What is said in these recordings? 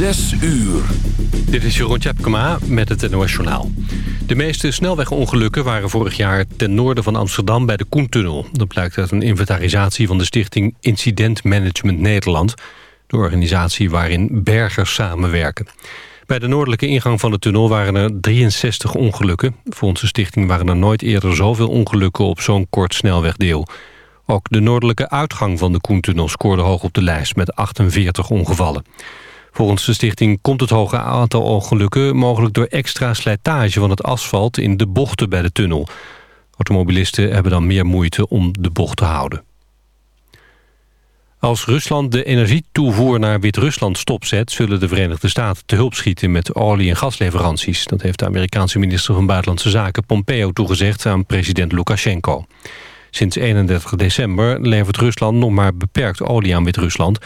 Zes uur. Dit is Jeroen Tjepkema met het NOS Journaal. De meeste snelwegongelukken waren vorig jaar ten noorden van Amsterdam bij de Koentunnel. Dat blijkt uit een inventarisatie van de stichting Incident Management Nederland. De organisatie waarin bergers samenwerken. Bij de noordelijke ingang van de tunnel waren er 63 ongelukken. Volgens de stichting waren er nooit eerder zoveel ongelukken op zo'n kort snelwegdeel. Ook de noordelijke uitgang van de Koentunnel scoorde hoog op de lijst met 48 ongevallen. Volgens de stichting komt het hoge aantal ongelukken mogelijk door extra slijtage van het asfalt in de bochten bij de tunnel. Automobilisten hebben dan meer moeite om de bocht te houden. Als Rusland de energietoevoer naar Wit-Rusland stopzet... zullen de Verenigde Staten te hulp schieten met olie- en gasleveranties. Dat heeft de Amerikaanse minister van Buitenlandse Zaken Pompeo toegezegd aan president Lukashenko. Sinds 31 december levert Rusland nog maar beperkt olie aan Wit-Rusland...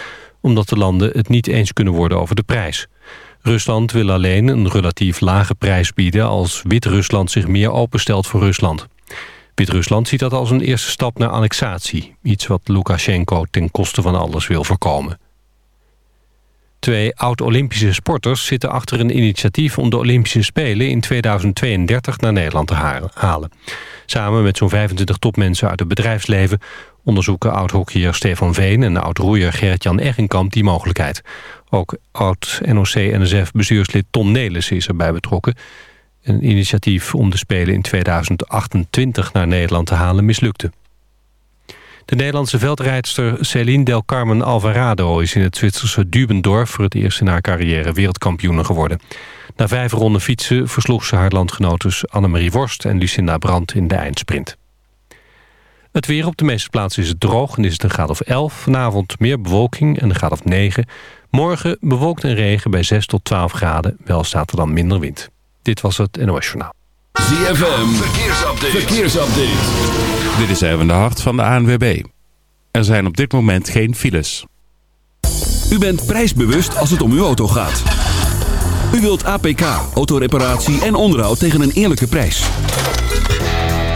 omdat de landen het niet eens kunnen worden over de prijs. Rusland wil alleen een relatief lage prijs bieden... als Wit-Rusland zich meer openstelt voor Rusland. Wit-Rusland ziet dat als een eerste stap naar annexatie. Iets wat Lukashenko ten koste van alles wil voorkomen. Twee oud-Olympische sporters zitten achter een initiatief... om de Olympische Spelen in 2032 naar Nederland te halen. Samen met zo'n 25 topmensen uit het bedrijfsleven... onderzoeken oud-hockeyer Stefan Veen en oud-roeier Gerrit-Jan Eggenkamp die mogelijkheid. Ook oud-NOC-NSF-bestuurslid Ton Nelis is erbij betrokken... Een initiatief om de Spelen in 2028 naar Nederland te halen mislukte. De Nederlandse veldrijdster Céline Del Carmen Alvarado... is in het Zwitserse Dubendorf voor het eerst in haar carrière wereldkampioene geworden. Na vijf ronden fietsen versloeg ze haar landgenotes Annemarie Worst... en Lucinda Brandt in de eindsprint. Het weer op de meeste plaatsen is het droog en is het een graad of 11. Vanavond meer bewolking en een graad of 9. Morgen bewolkt en regen bij 6 tot 12 graden. Wel staat er dan minder wind. Dit was het NOS Journaal. ZFM, verkeersupdate. verkeersupdate. Dit is even de hart van de ANWB. Er zijn op dit moment geen files. U bent prijsbewust als het om uw auto gaat. U wilt APK, autoreparatie en onderhoud tegen een eerlijke prijs.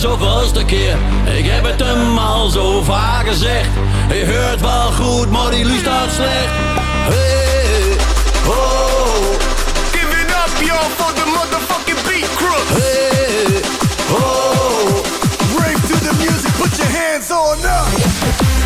De zoveelste keer. Ik heb het hem al zo vaak gezegd. Hij hoort wel goed, maar die luistert slecht. Hey, ho, Give it up, yo, for the motherfucking beat crew. hey, ho. Rave to the music, put your hands on up.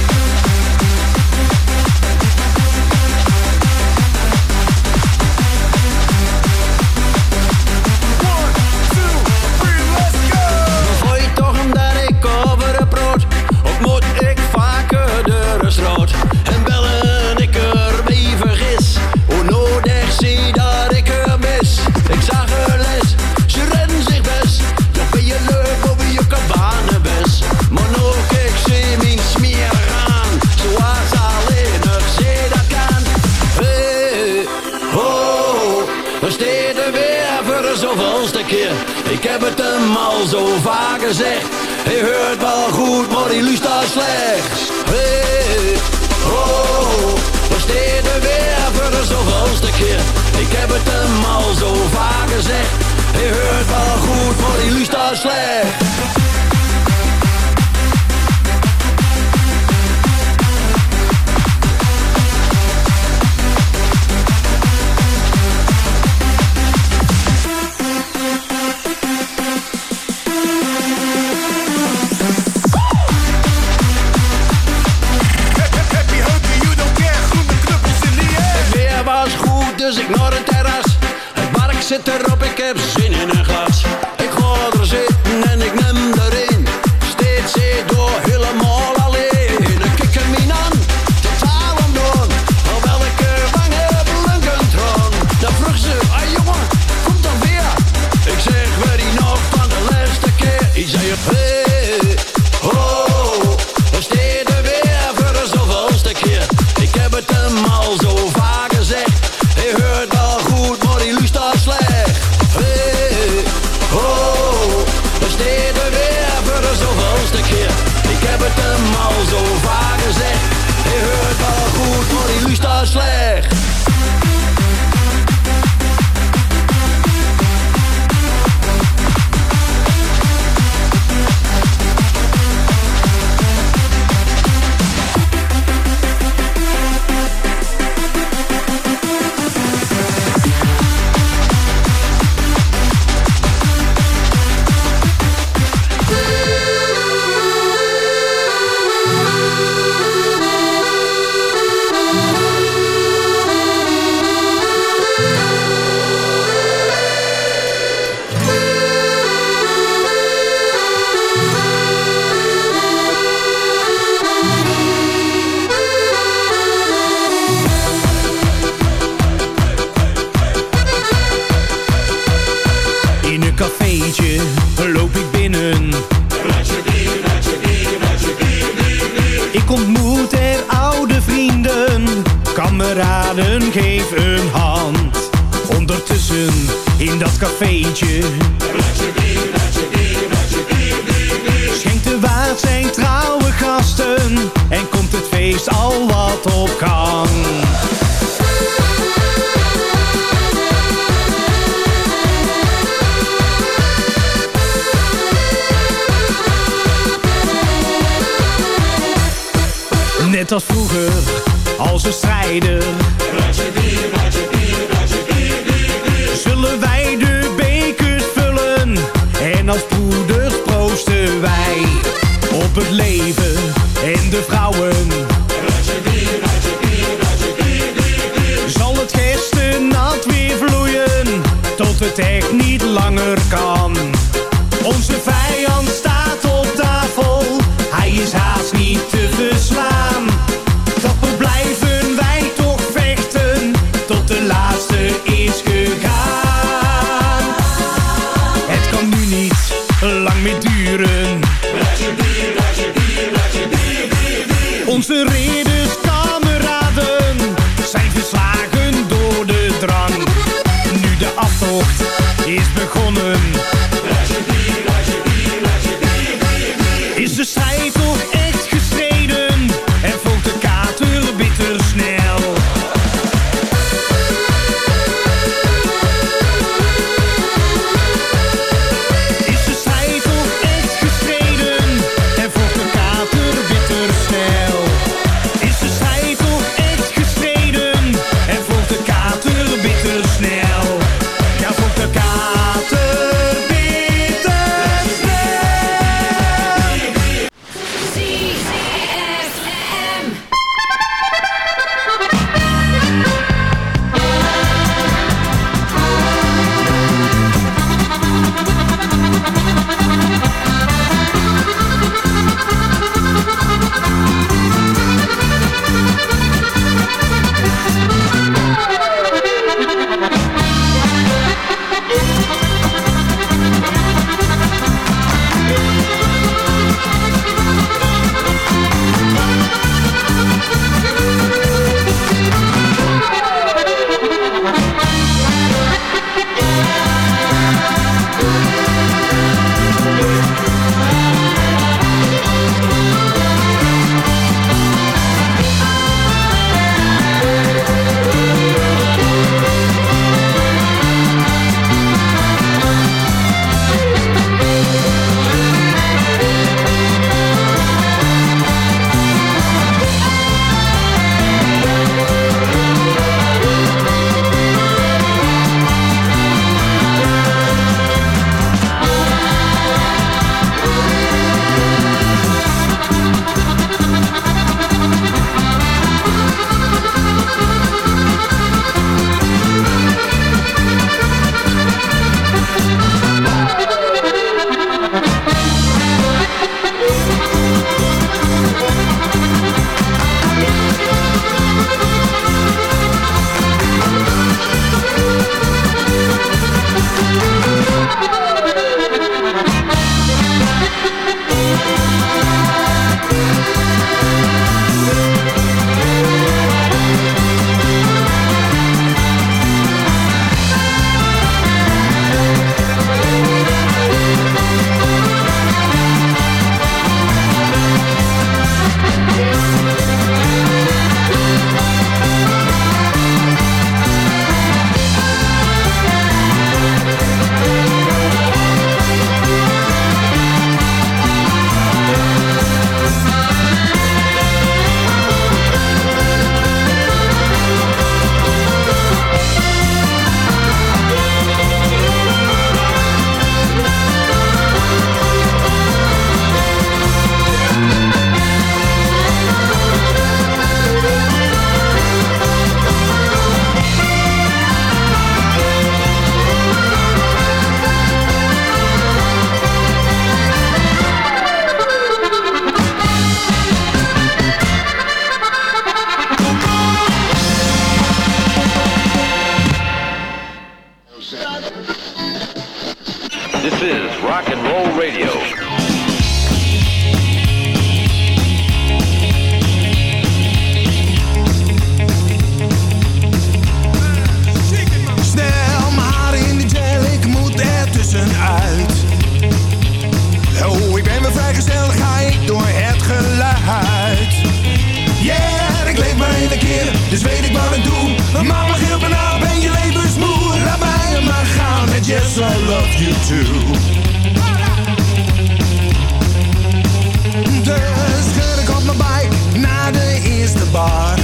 deur is rood. En bellen ik er mee vergis. Hoe nodig zie dat ik er mis. Ik zag haar les, ze rennen zich best. Dan ben je leuk over je kabanenbes. Maar nog ik zie mijn smeer aan. was alleen nog zee dat kan. Hey, oh, we steden weer voor de zoveelste keer. Ik heb het hem al zo vaak gezegd. Hij hoort wel goed, maar hij daar slechts. Hey, oh, we staan er weer voor de zoveelste keer. Ik heb het hem al zo vaak gezegd. Hij hoort wel goed, maar hij daar slechts. dus ik naar het terras. Het markt zit erop, ik heb zin in een glas. 觉 geluid. Yeah, ik leef maar één keer, dus weet ik wat ik doe. Mama me nou, ben je levensmoe? Laat mij maar gaan, and yes, I love you too. Dus schud ik op mijn bike naar de eerste bar.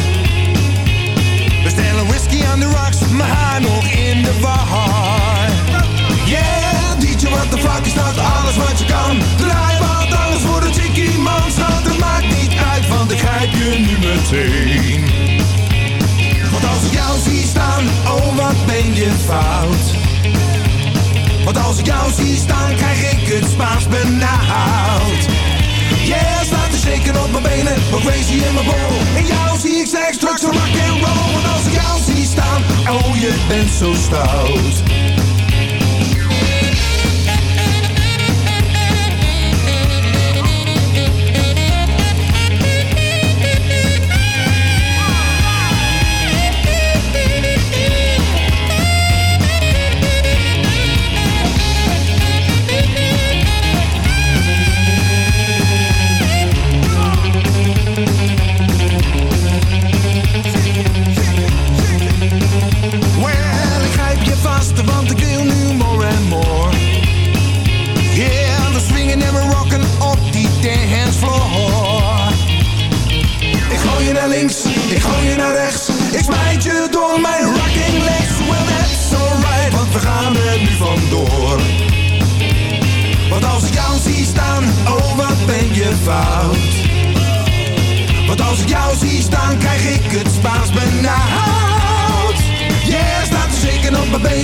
We stellen whisky aan de rocks, mijn haar nog in de war. Yeah, DJ, what the fuck is dat alles wat je kan? Draai wat voor de chickie man, schat, het maakt niet uit, want ik grijp je nu meteen. Want als ik jou zie staan, oh wat ben je fout. Want als ik jou zie staan, krijg ik het Spaans benauwd. Yeah, staat te shaken op mijn benen, maar crazy in mijn bol. En jou zie ik seks, drugs en rock. Want als ik jou zie staan, oh je bent zo stout.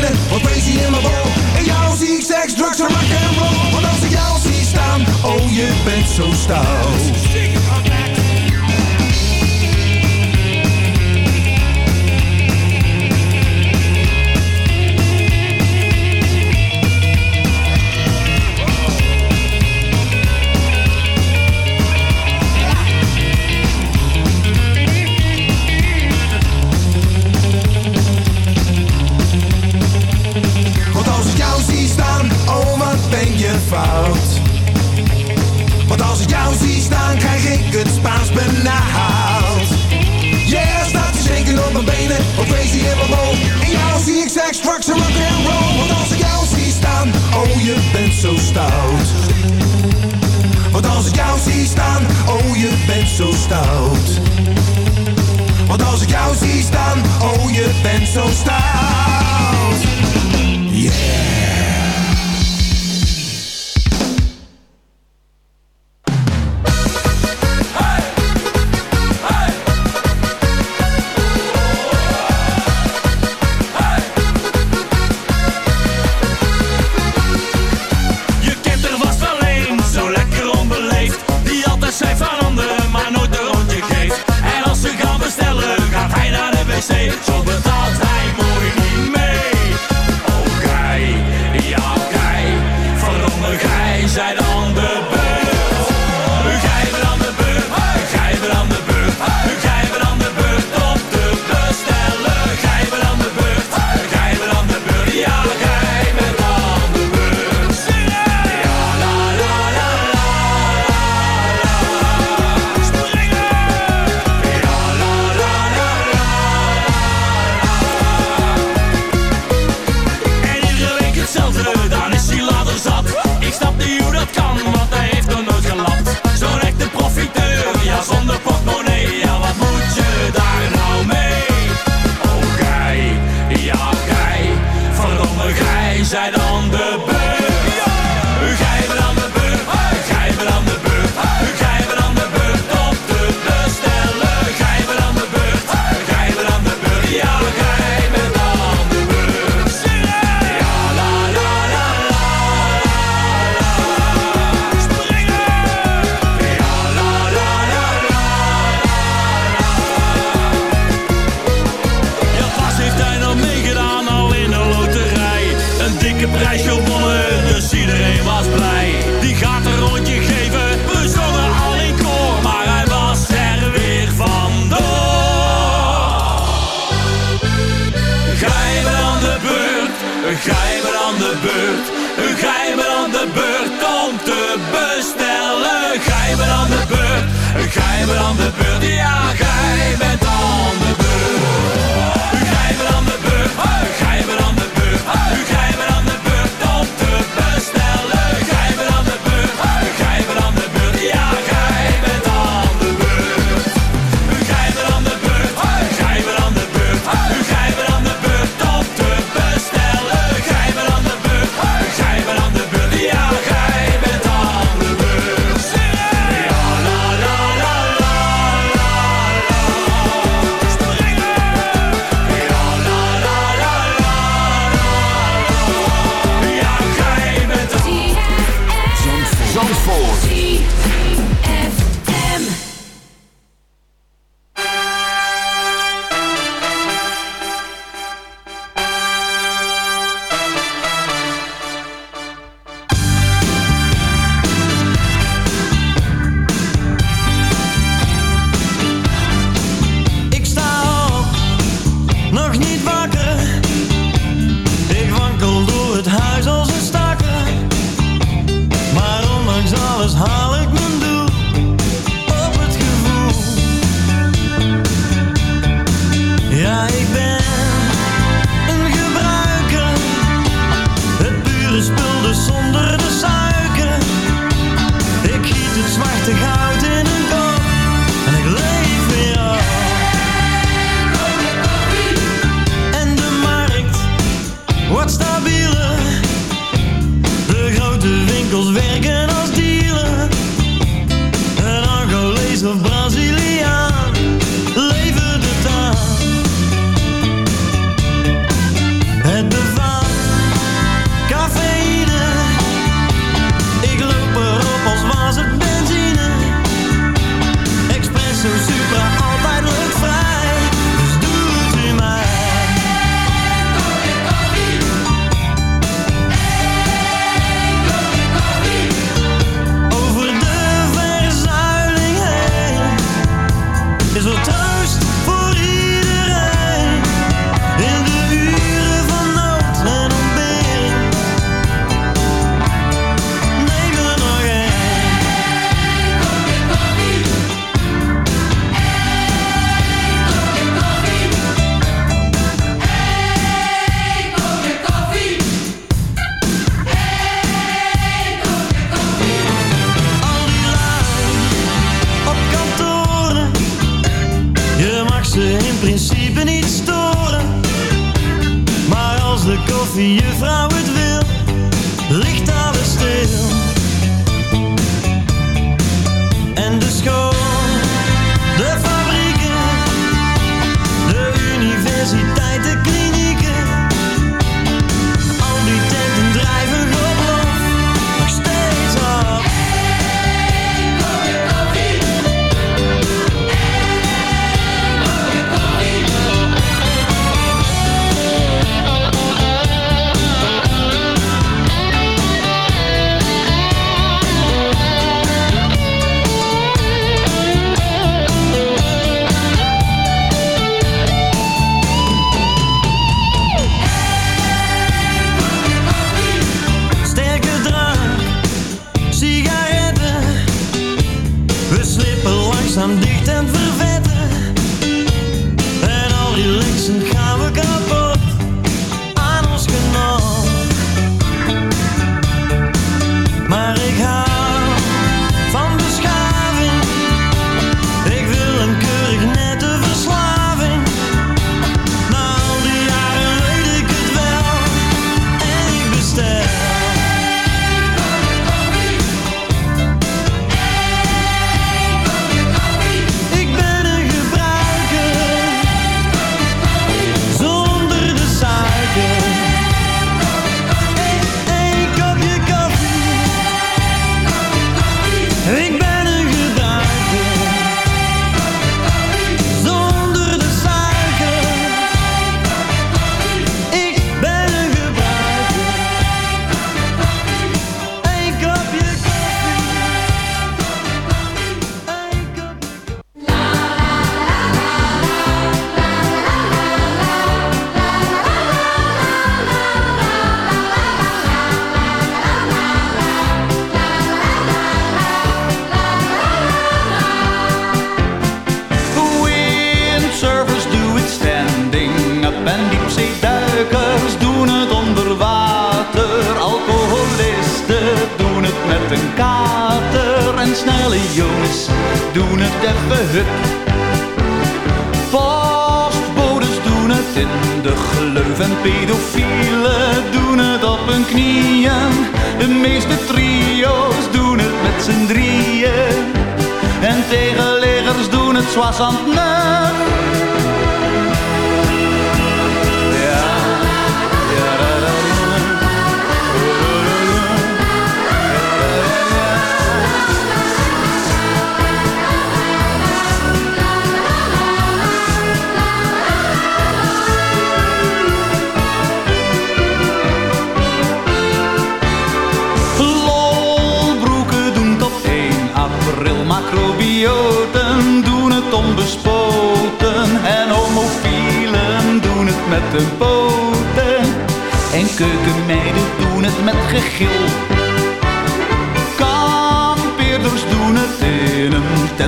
Benen, wat crazy in mijn bol. En jou zie ik seks, drugs en rock and roll. Want als ik jou zie staan, oh je bent zo stout. Bent zo stout. Want als ik jou zie staan, oh je bent zo stout.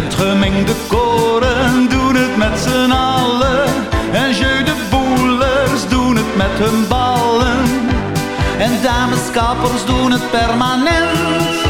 Het gemengde koren doen het met z'n allen. En je de boelers doen het met hun ballen. En dameskappers doen het permanent.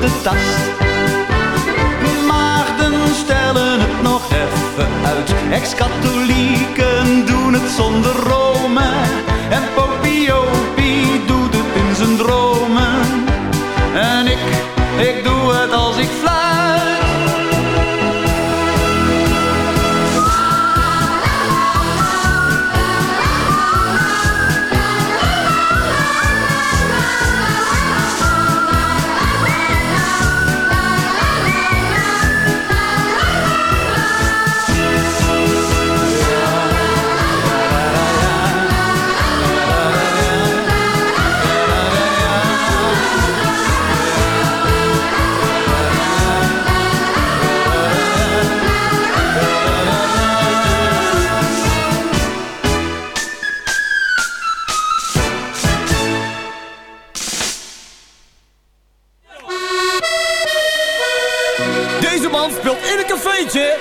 de tas. Maagden stellen het nog even uit. Ex-katholieken doen het zonder Rome. En Popiopi doet het in zijn dromen. En ik, ik doe het als ik fluit.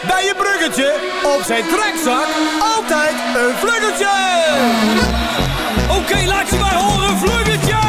bij je bruggetje. Op zijn trekzak altijd een vluggetje. Oké, laat ze maar horen, vluggetje.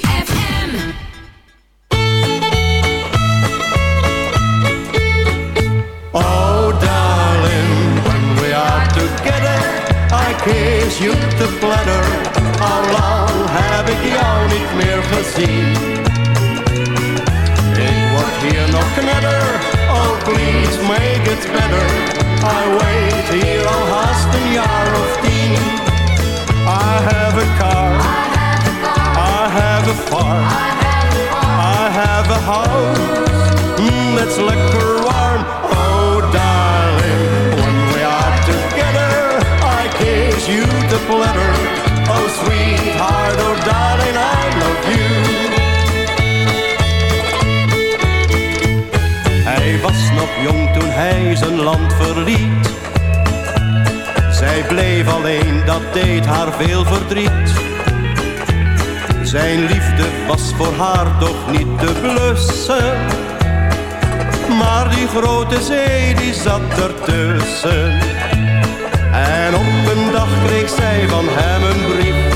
I have a house that's liquor warm. Oh, darling, when we are together, I kiss you to pleasure. Oh, sweetheart, oh, darling, I love you. Hij was nog jong toen hij zijn land verliet. Zij bleef alleen, dat deed haar veel verdriet. Zijn liefde was voor haar toch niet te blussen. Maar die grote zee die zat ertussen. En op een dag kreeg zij van hem een brief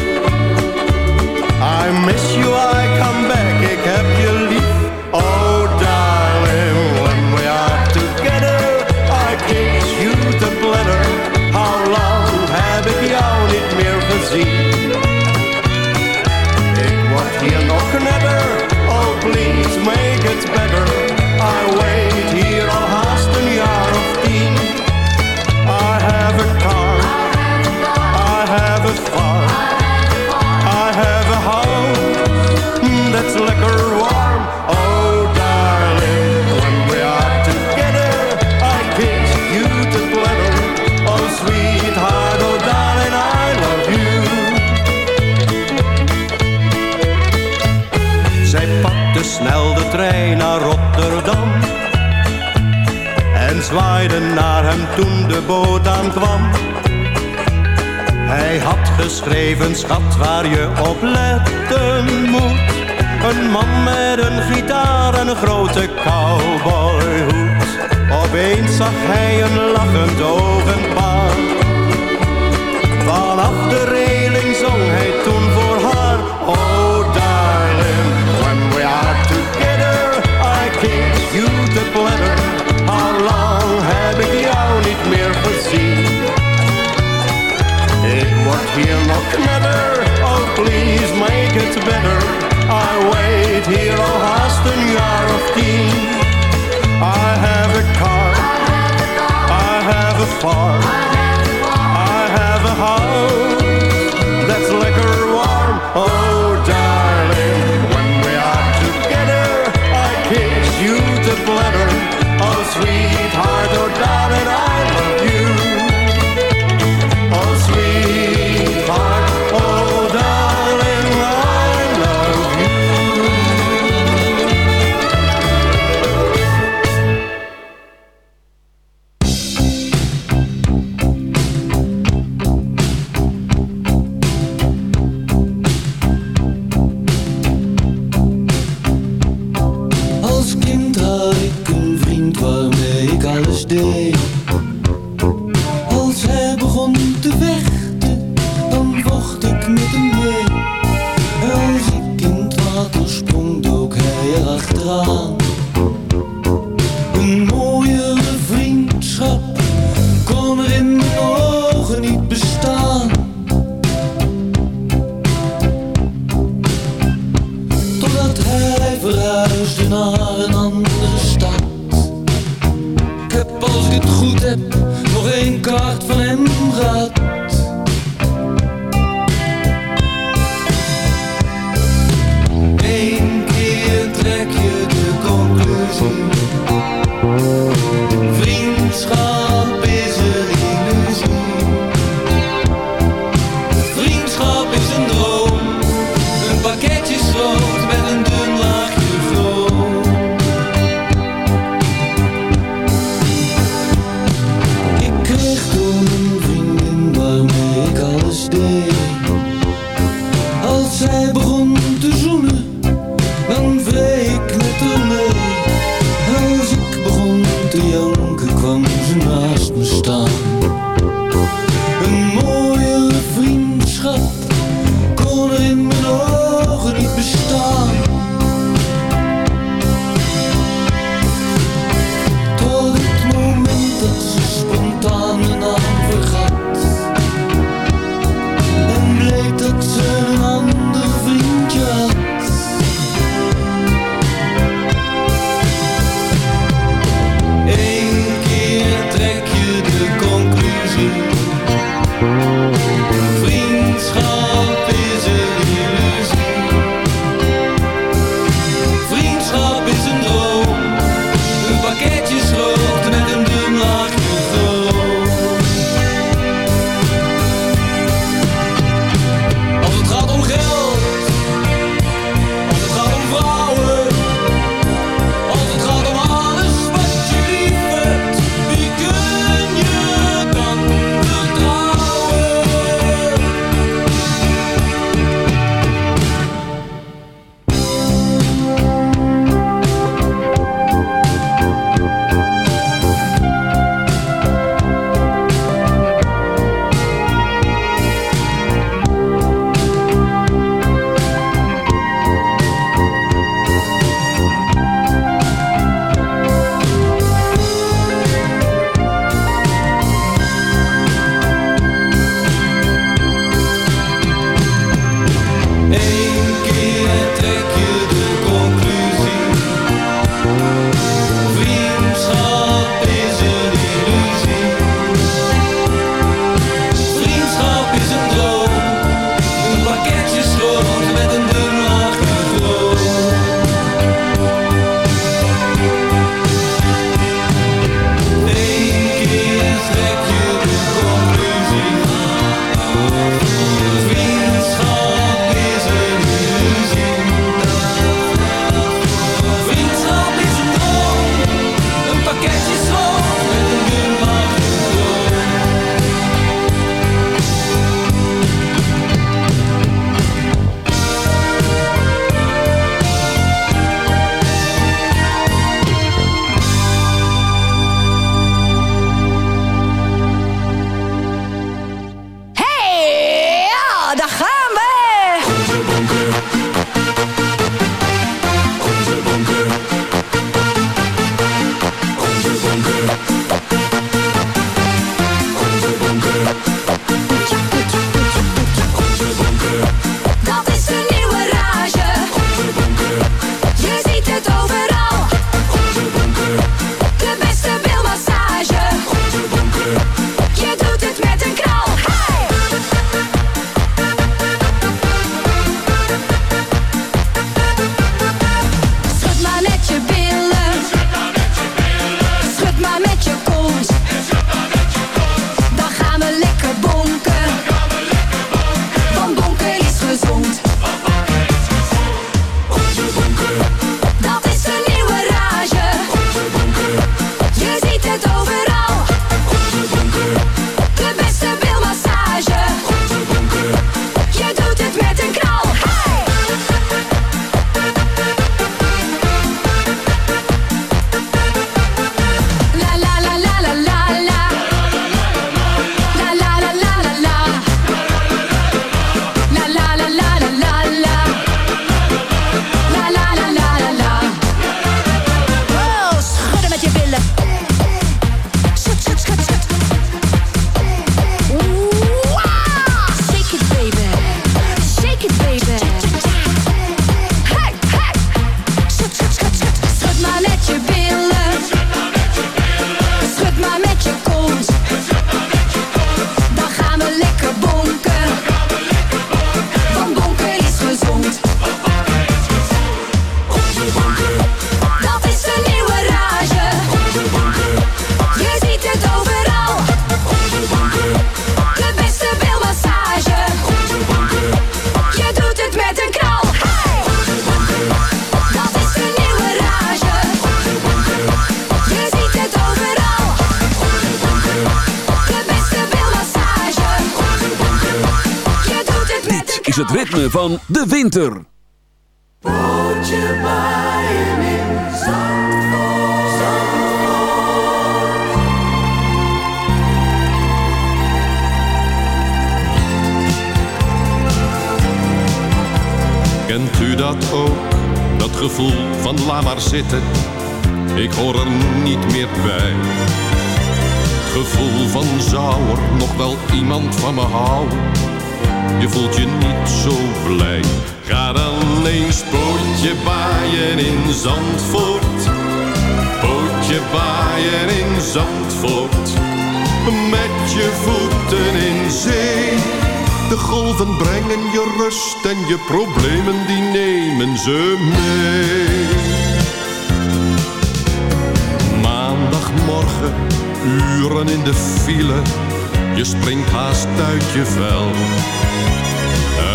de boot aankwam. Hij had geschreven, schat, waar je op letten moet. Een man met een gitaar en een grote cowboyhoed. Opeens zag hij een lachend ogenpaar. Vanaf de regen matter. Oh, please make it better. I wait here oh, al haast een of tien. I have a car. I have a farm. I have a house that's lekker warm. Oh. Ritme van de winter. Kent u dat ook, dat gevoel van laat maar zitten, ik hoor er niet meer bij. Het gevoel van zou er nog wel iemand van me houden, je voelt je niet zo blij. Ga dan eens pootje baaien in Zandvoort, pootje baaien in Zandvoort, met je voeten in zee. De golven brengen je rust en je problemen die nemen ze mee. Maandagmorgen, uren in de file, je springt haast uit je vel.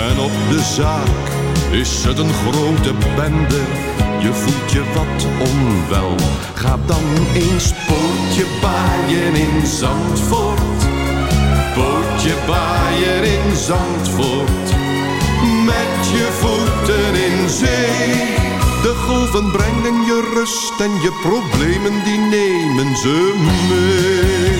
En op de zaak is het een grote bende, je voelt je wat onwel. Ga dan eens pootje baaien in Zandvoort bootje baaien in Zandvoort. Met je voeten in zee. De golven brengen je rust en je problemen die nemen ze mee.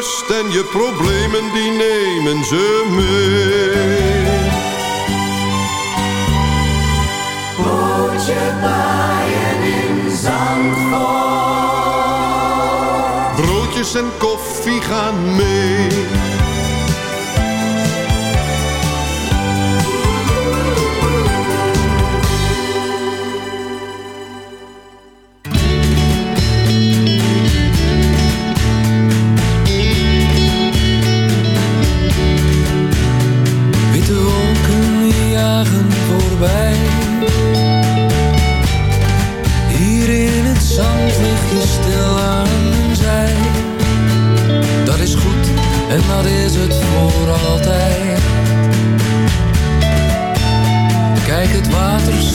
en je problemen die nemen ze mee. Bootje baaien in Zandvoort. Broodjes en koffie gaan mee.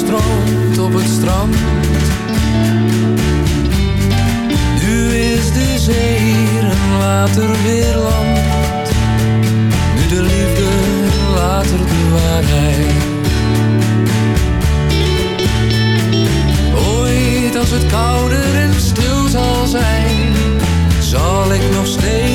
Stroomt op het strand. Nu is de zee hier en later weer land. Nu de liefde, later de waarheid. Ooit als het kouder en stil zal zijn, zal ik nog steeds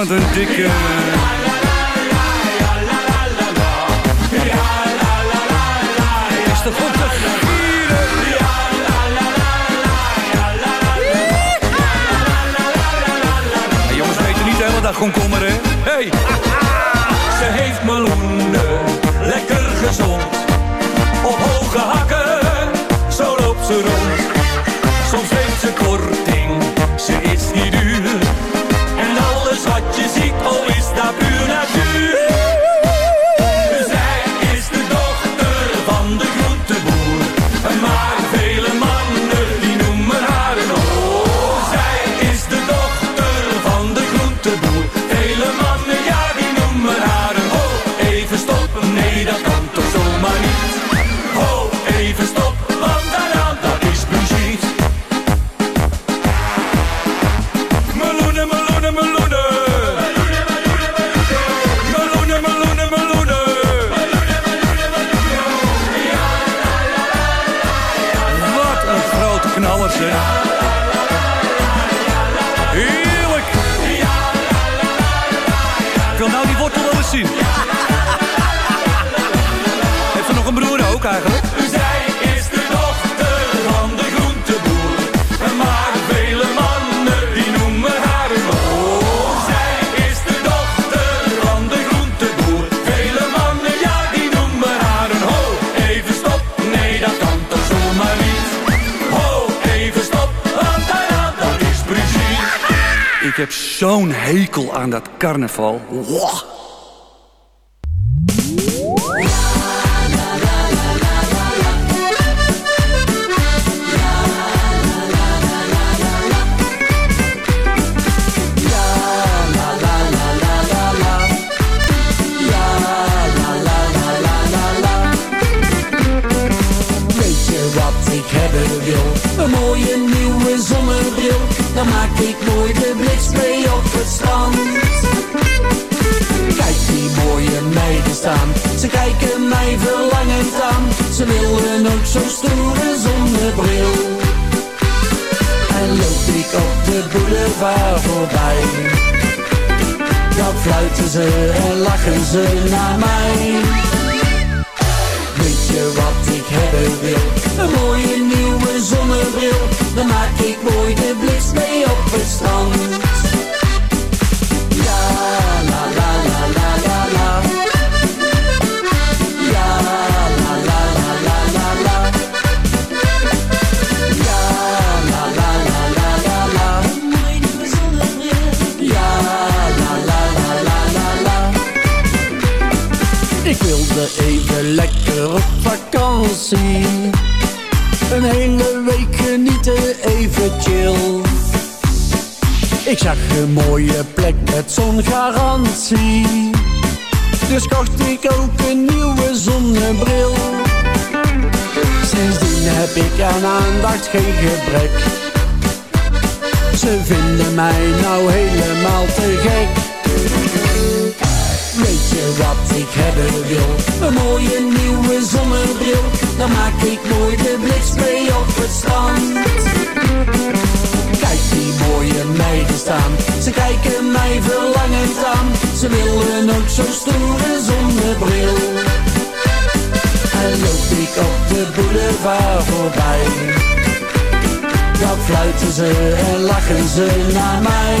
wat een dikke... Is de goed? Jongens weten niet helemaal dat komkommer, hè? Hey! Ze heeft meloenen, lekker gezond Ik heb zo'n hekel aan dat carnaval. Dan fluiten ze en lachen ze naar mij. Weet je wat ik hebben wil? Een mooie nieuwe zonnebril. Dan maak ik mooi de blitz mee op het strand zien. Een hele week genieten, even chill. Ik zag een mooie plek met zo'n garantie Dus kocht ik ook een nieuwe zonnebril. Sindsdien heb ik aan aandacht geen gebrek. Ze vinden mij nou helemaal te gek wat ik hebben wil. Een mooie nieuwe zonnebril, dan maak ik mooi de bliksplay op het strand. Kijk die mooie meiden staan, ze kijken mij verlangend aan. Ze willen ook zo'n stoere zonnebril. En loop ik op de boulevard voorbij. Dan fluiten ze en lachen ze naar mij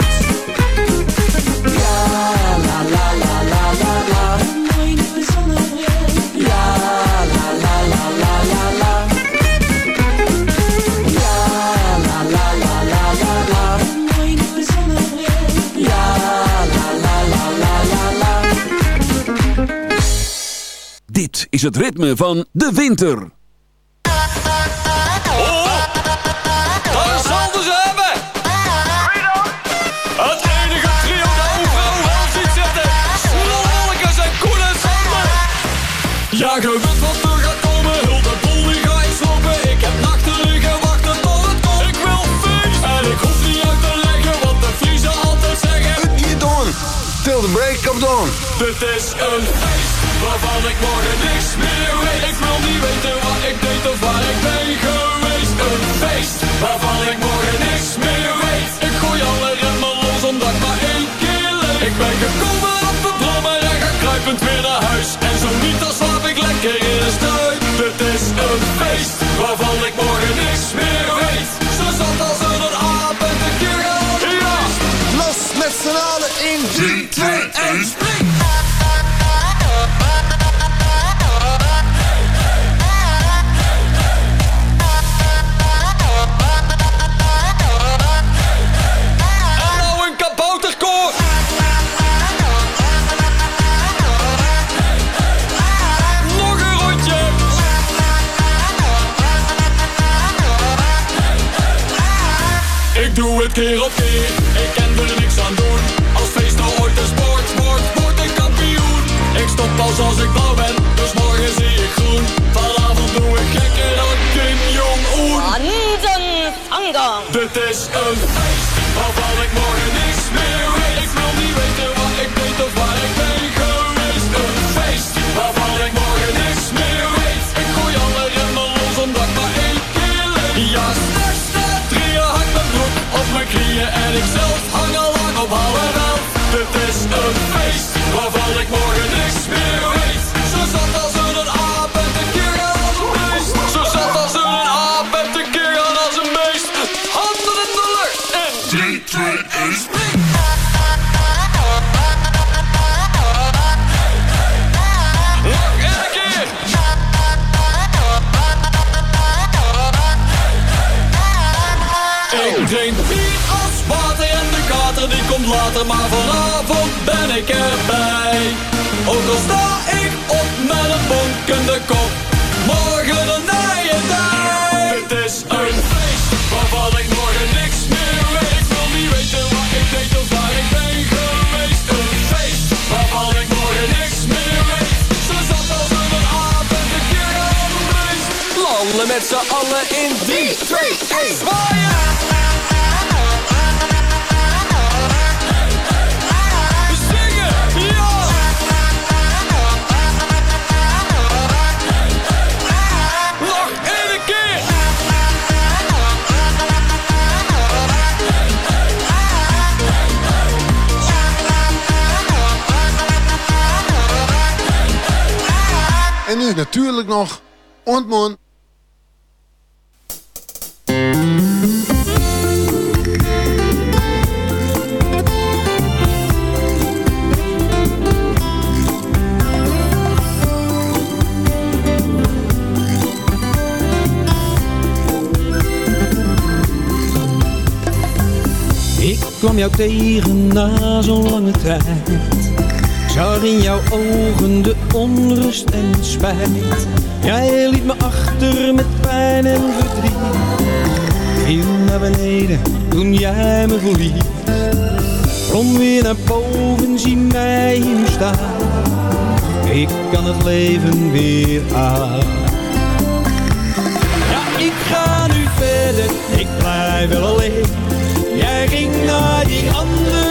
Is het ritme van de winter. Daar zal ze hebben! Het enige trio dat overal wel ziet zitten. Snolkes en Koen en Sander. Ja, je weet wat er gaat komen. Heel de boel die ga ik slopen. Ik heb nachten liggen wachten tot het komt. Ik wil feest. En ik hoef niet uit te leggen wat de Friesen altijd zeggen. Het niet on. Till the break of dawn. Dit is een feest waarvan ik morgen niks meer weet. Ik wil niet weten wat ik deed of waar ik ben geweest. Een feest waarvan ik morgen niks meer weet. Ik gooi alle remmen los omdat ik maar één keer leef. Ik ben gekomen op de brommer en ga kruipend weer naar huis. En zo niet, dan slaap ik lekker in de struik. Dit is een feest waarvan ik morgen niks meer weet. Zo zat als een aap en de keer Ja, los met z'n allen in 3, 2, 1, spring! Het keer op keer, ik ken er niks aan doen. Als feest nou ooit een sport wordt, word ik kampioen. Ik stop pas als ik blauw ben, dus morgen zie ik groen. Vanavond doe ik gekker dan Kim Jong-un. Dit is een feest waarvan ik morgen niks een feest waarvan ik morgen niks meer weet. Zo zat als een aap en de keer gaan als een beest. Zo zat als een aap en de keer gaan als een beest. Handen in de lucht en 3, 2, 1, spring! Ik drink bier als water en de kater die komt later, maar vanavond ben ik erbij. Ook al sta ik op met een bonkende kop, morgen een nije dag. Het is een feest waarvan ik morgen niks meer weet. Ik wil niet weten wat ik deed of waar ik ben geweest. Een feest waarvan ik morgen niks meer weet. Zo zat als een aap en de beest. Landen met z'n allen in 3, 2, 1, zwaaien! Nu natuurlijk nog. Ontmoen. Ik kwam jou tegen na zo'n lange tijd. Zag in jouw ogen de onrust en spijt. Jij liet me achter met pijn en verdriet. Viel naar beneden toen jij me verliet. Kom weer naar boven, zie mij nu staan. Ik kan het leven weer aan. Ja, ik ga nu verder, ik blijf wel alleen. Jij ging naar die ander,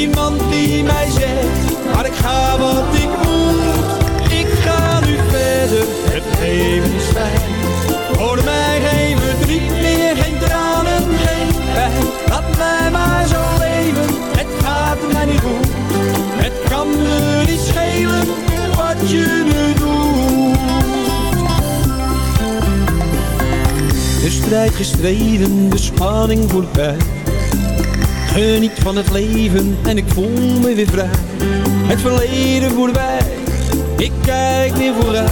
Niemand die mij zegt, maar ik ga wat ik moet. Ik ga nu verder, het leven is fijn. Voor mij geen verdriet meer, geen tranen, geen pijn. Laat mij maar zo leven, het gaat mij niet goed. Het kan me niet schelen, wat je nu doet. De strijd gestreden, de spanning voorbij. Geniet van het leven en ik voel me weer vrij. Het verleden voorbij, ik kijk weer vooruit.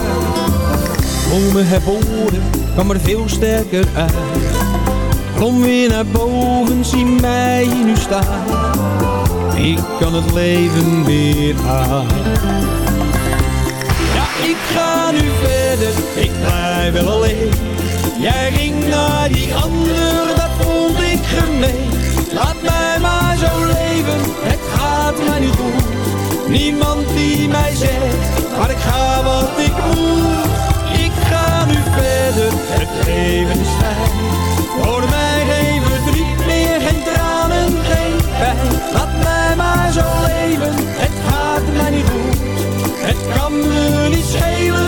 Om me herboren, kwam er veel sterker uit. Kom weer naar boven, zie mij nu staan. Ik kan het leven weer aan. Ja, ik ga nu verder, ik blijf wel alleen. Jij ging naar die ander, dat vond ik gemeen. Laat mij zo leven, het gaat mij niet goed. Niemand die mij zegt, maar ik ga wat ik moet. Ik ga nu verder, het leven is fijn. Voor mij geen verdriet meer, geen tranen, geen pijn. Laat mij maar zo leven, het gaat mij niet goed. Het kan me niet schelen,